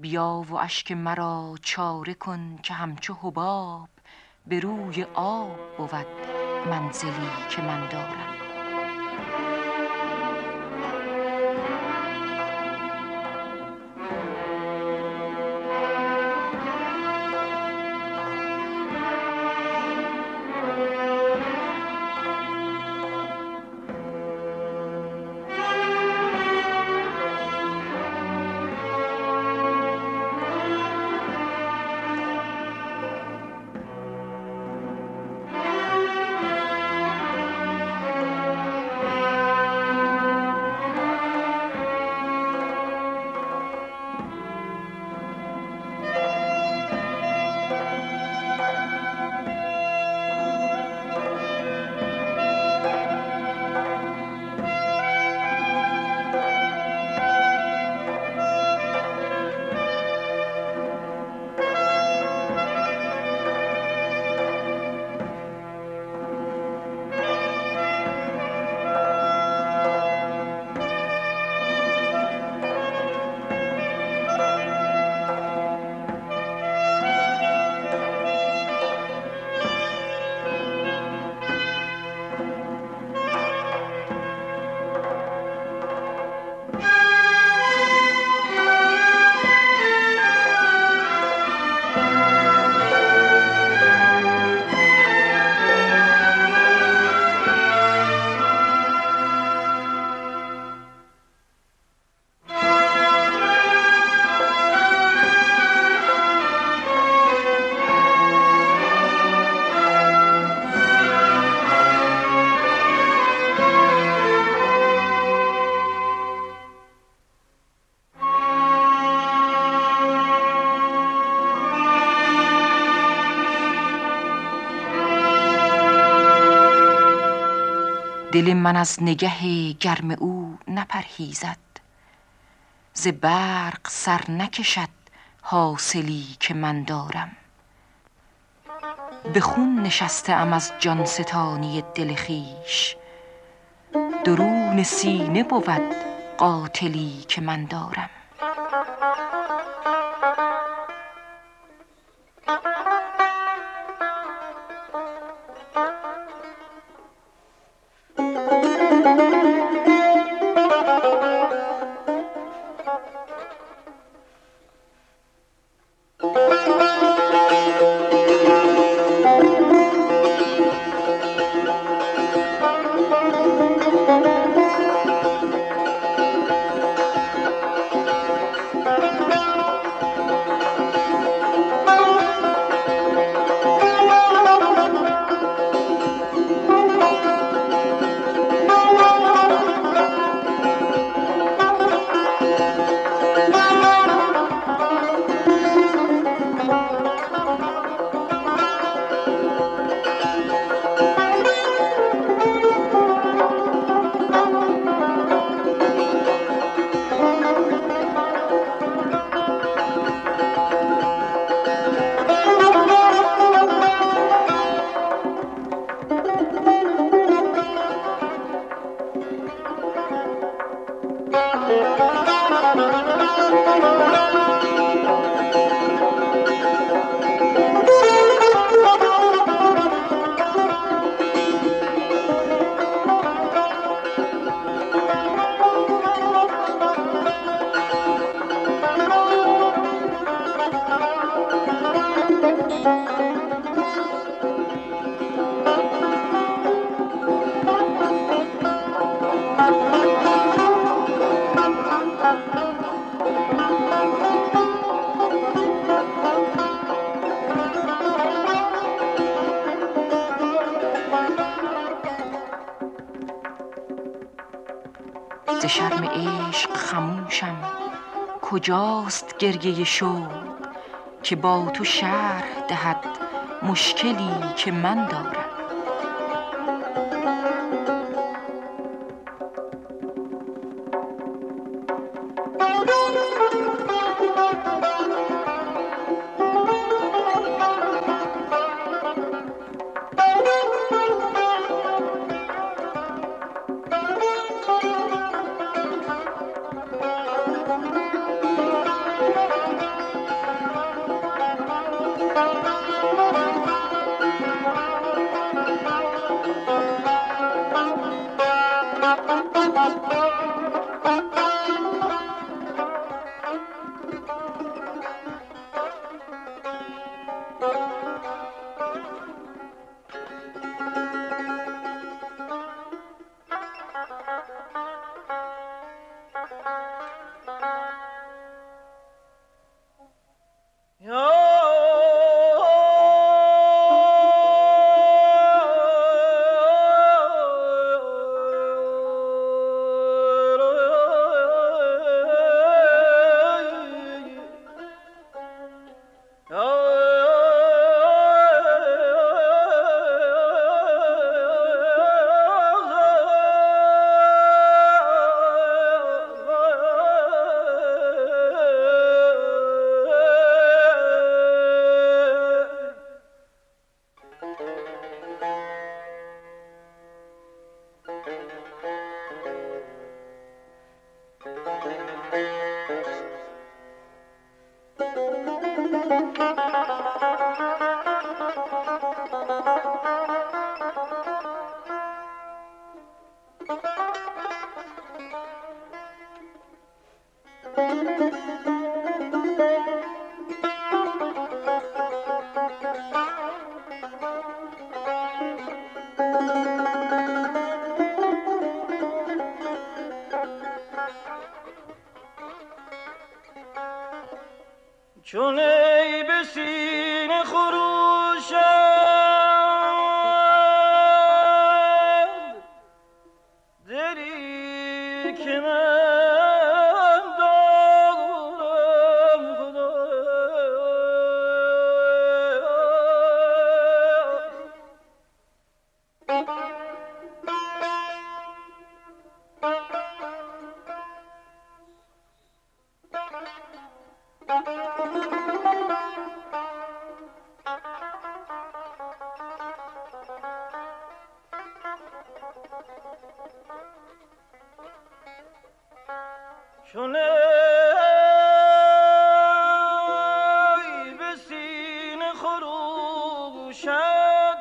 بیا و اشک مرا چاره کن که همچو حباب به روی آب بود منزلی که من دارم. من از نگه گرم او نپرهیزد. ز برق سر نکشد حاصلی که من دارم. به خون نشسته ام از جان ستانی دل خویش. درون سینه بود قاتلی که من دارم. ز کجاست گریه شوق که با تو شرح دهد مشکلی که من دارم؟ بجوشد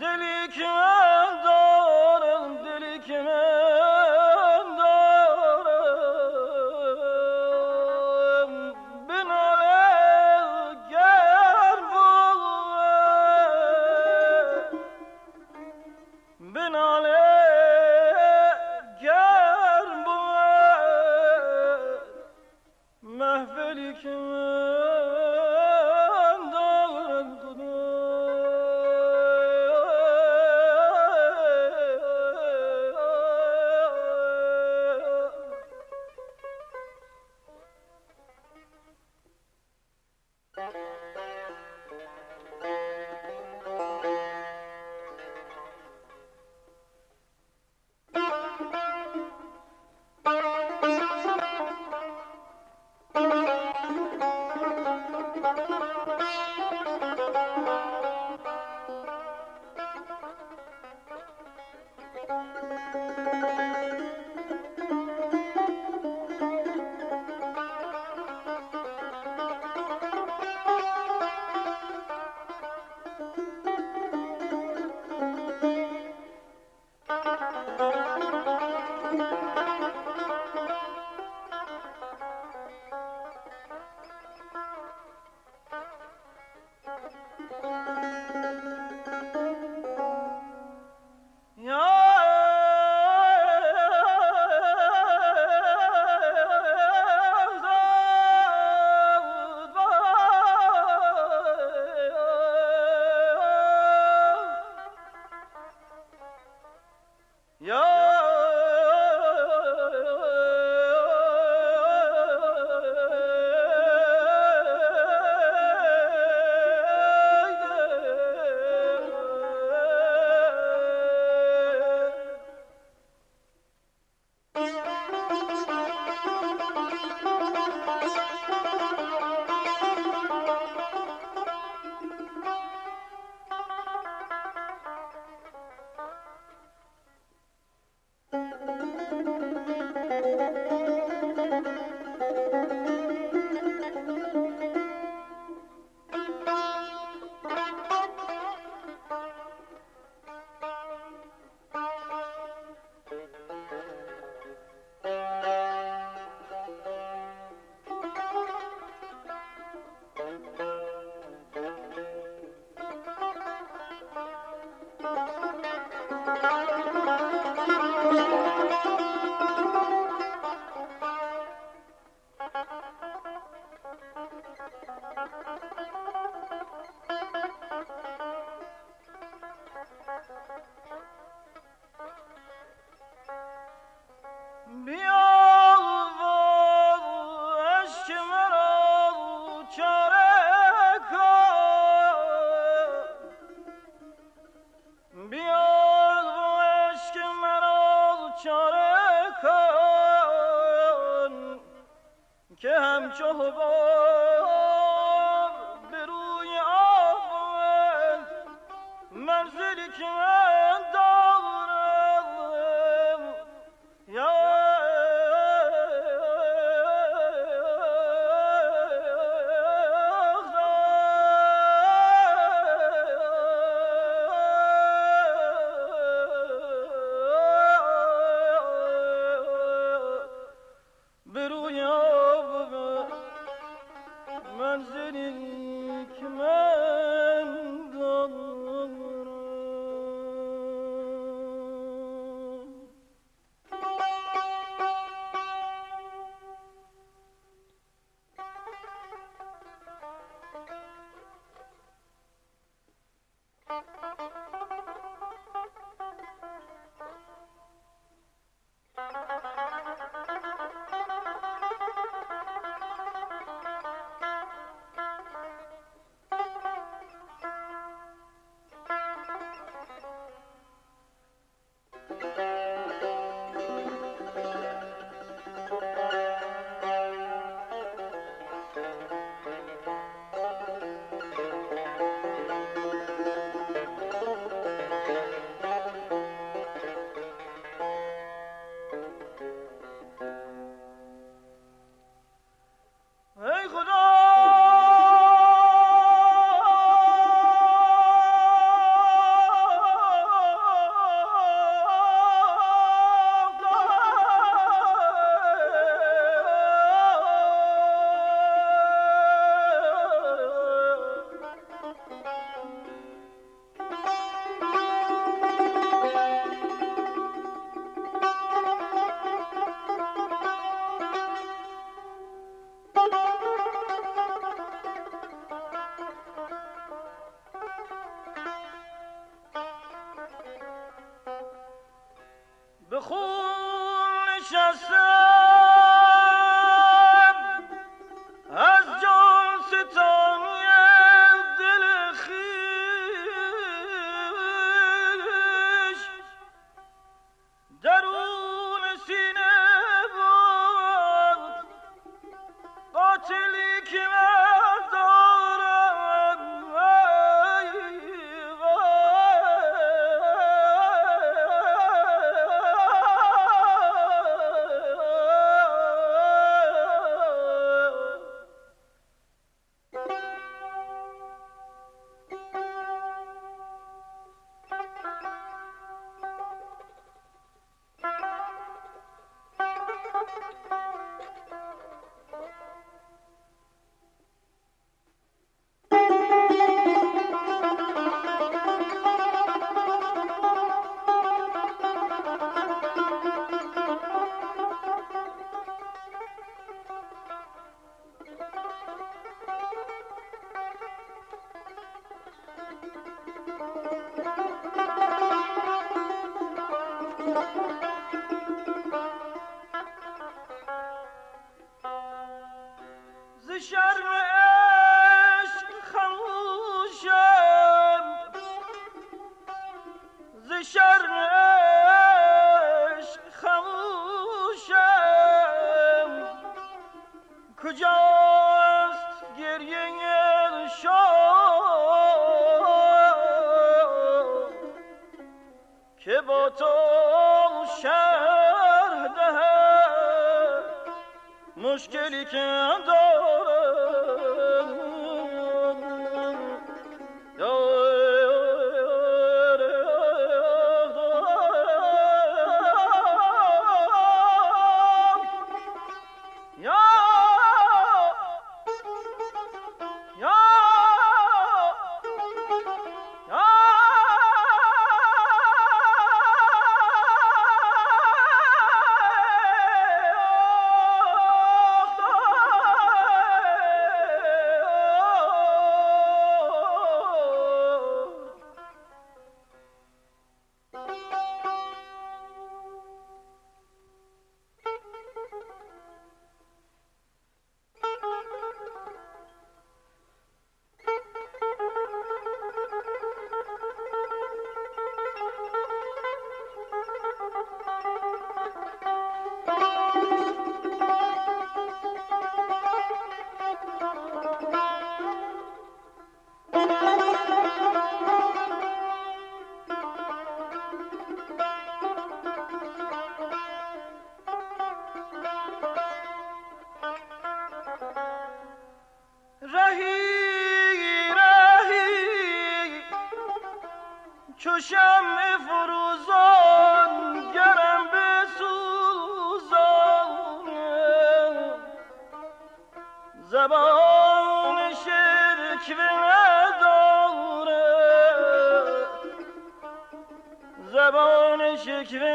دلی که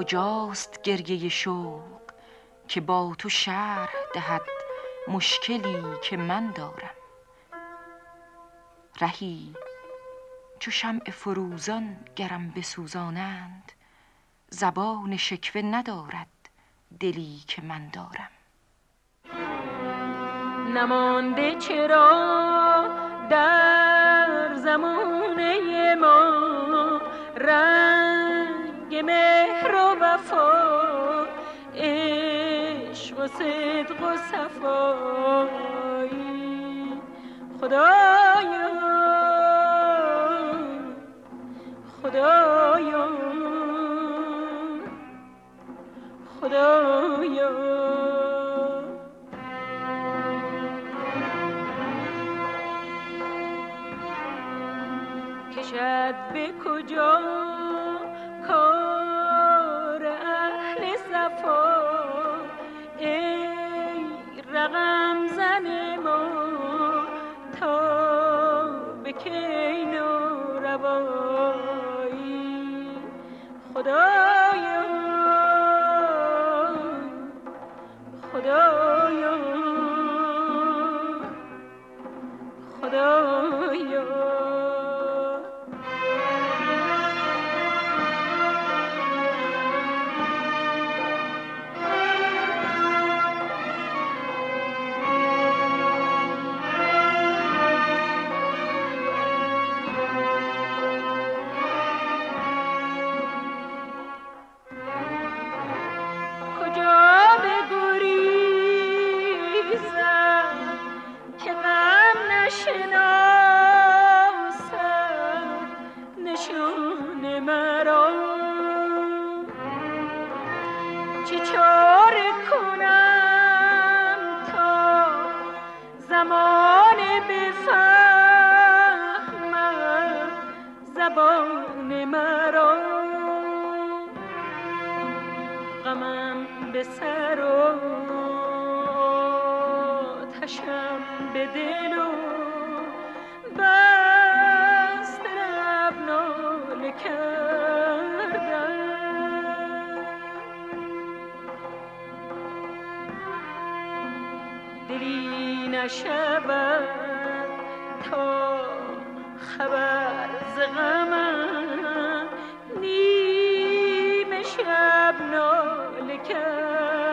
کجاست گریه شوق که با تو شرح دهد مشکلی که من دارم؟ رهی چو شمع فروزان گرم بسوزانند زبان شکوه ندارد دلی که من دارم. نمانده چرا در زمانه ما رنگ مهر و وفا. عشق و صدق و صفایی. خدایا خدایا خدایا کشد به کجا؟ رقم دلی نشود تا خبر ز غمم نیمه شب ناله کردم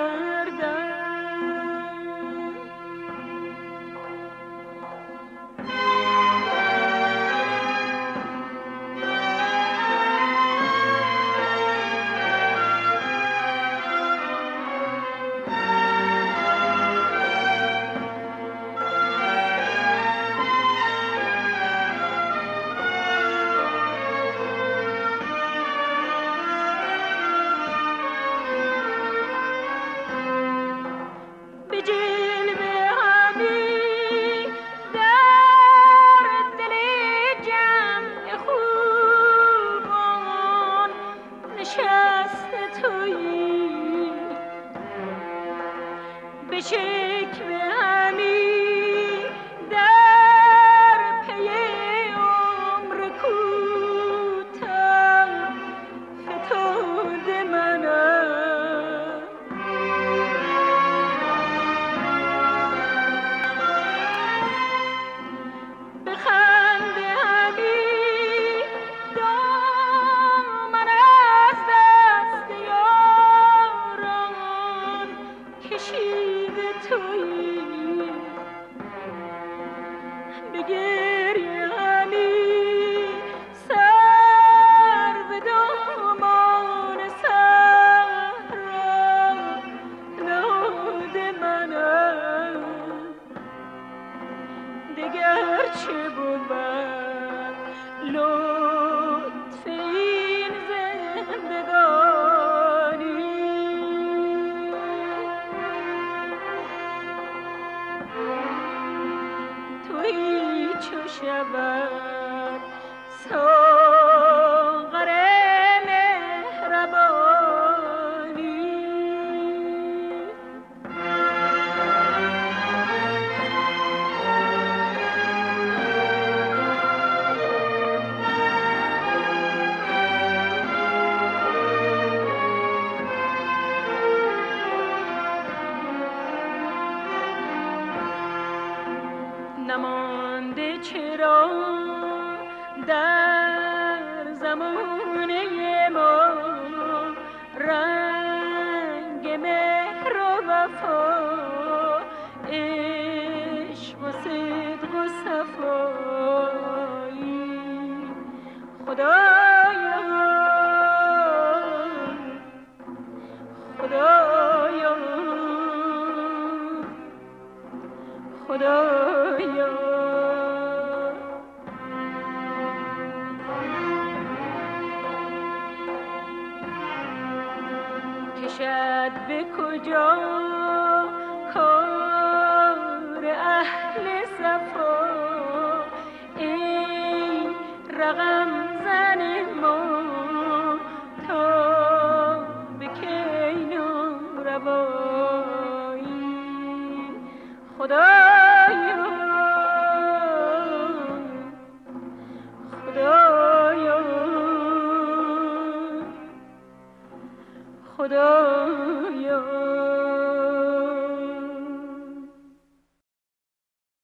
به چرا در زمانه ما رنگ مهر و وفا عشق و صدق و صفایی. خدایا خدایا خدایا کجا؟ کار اهل صفا. ای رقم زن ما تا به کینو روایی خدایا خدایا خدایا